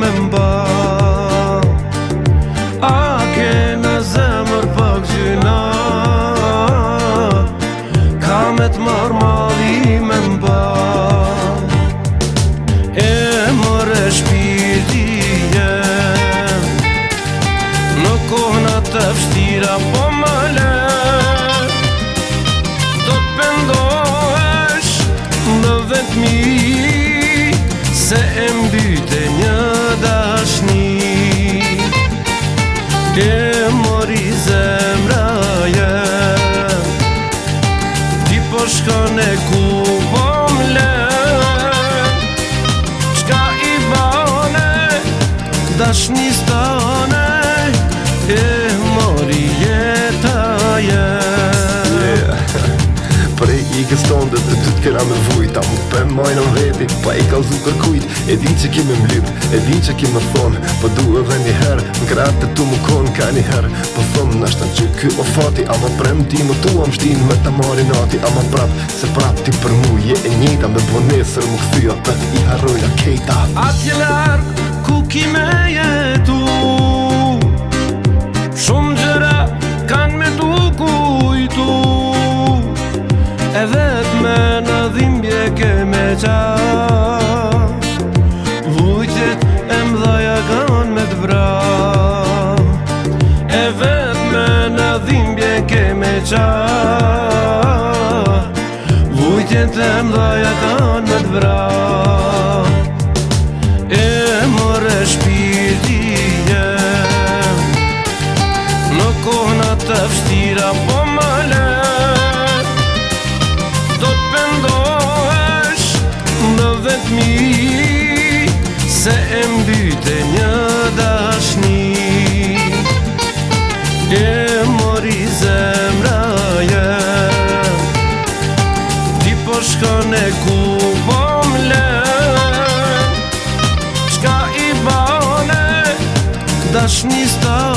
me mba A ke në zemër pak gjyna Ka me të mori zemraje Ti po shkon e ku pom le Qka i bane, dashni stane yeah. ke stonde dhe ty t'kena me vujt Ta mu për majnë në veti, pa i kalzu kërkujt E di që kime mlyp, e di që kime thonë Po du e dhe një herë, në kratë të tu mu konë Ka një herë, po thomë në ashtë që kjo o fati Ama prem ti më tu am shtinë me ta marinati Ama prapë, se prapë ti për mu je e njëta Me bonesër më këthyja për i harrojnë a kejta Atje lartë, ku kime jenë dhimbje ke me qa Vujqet e mdhaja kan me të vra E me në dhimbje ke me qa Vujqet e mdhaja kan me të vra E mërë shpirtinje Në kohë në të fështira po më se e mbyte një dashni E mori zemra je Ti po shkon e ku po mle Qka i bane dashni stane